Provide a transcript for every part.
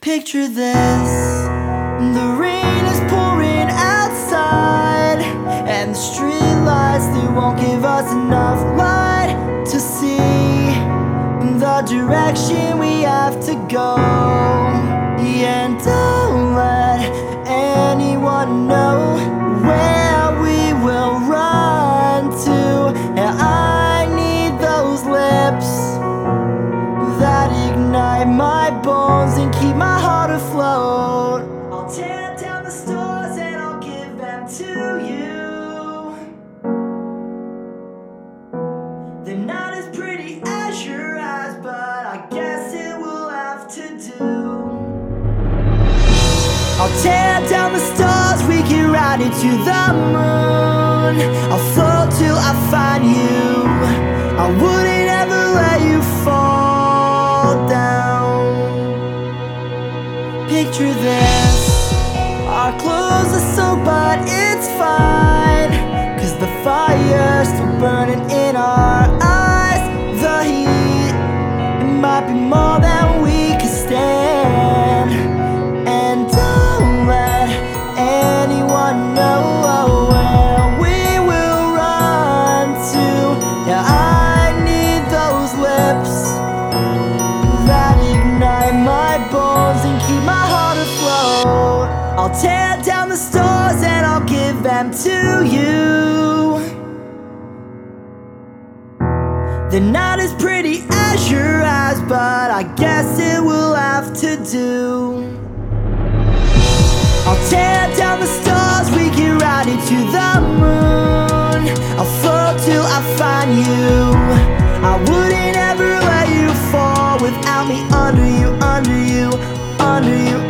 Picture this. The rain is pouring outside And the street lights, they won't give us enough light To see the direction we have to go They're not as pretty as your eyes, but I guess it will have to do. I'll tear down the stars, we can ride into the moon. I'll float till I find you. I wouldn't ever let you fall down. Picture this Our clothes are soaked, but it's fine. I'll tear down the stars and I'll give them to you. They're not as pretty as your eyes, but I guess it will have to do. I'll tear down the stars, we can ride into the moon. I'll float till I find you. I wouldn't ever let you fall without me under you, under you, under you, under you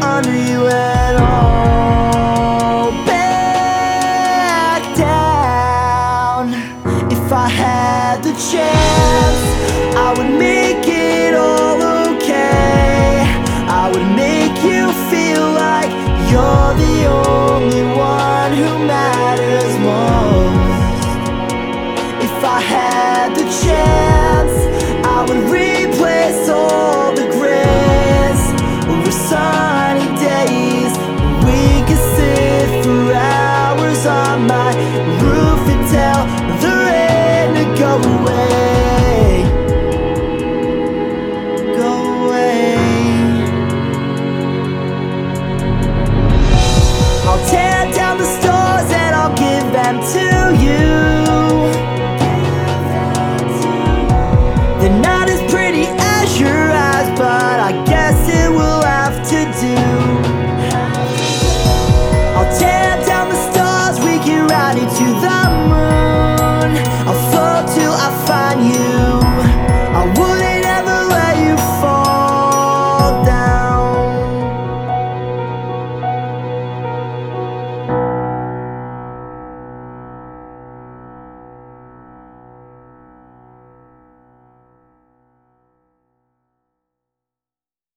the chance,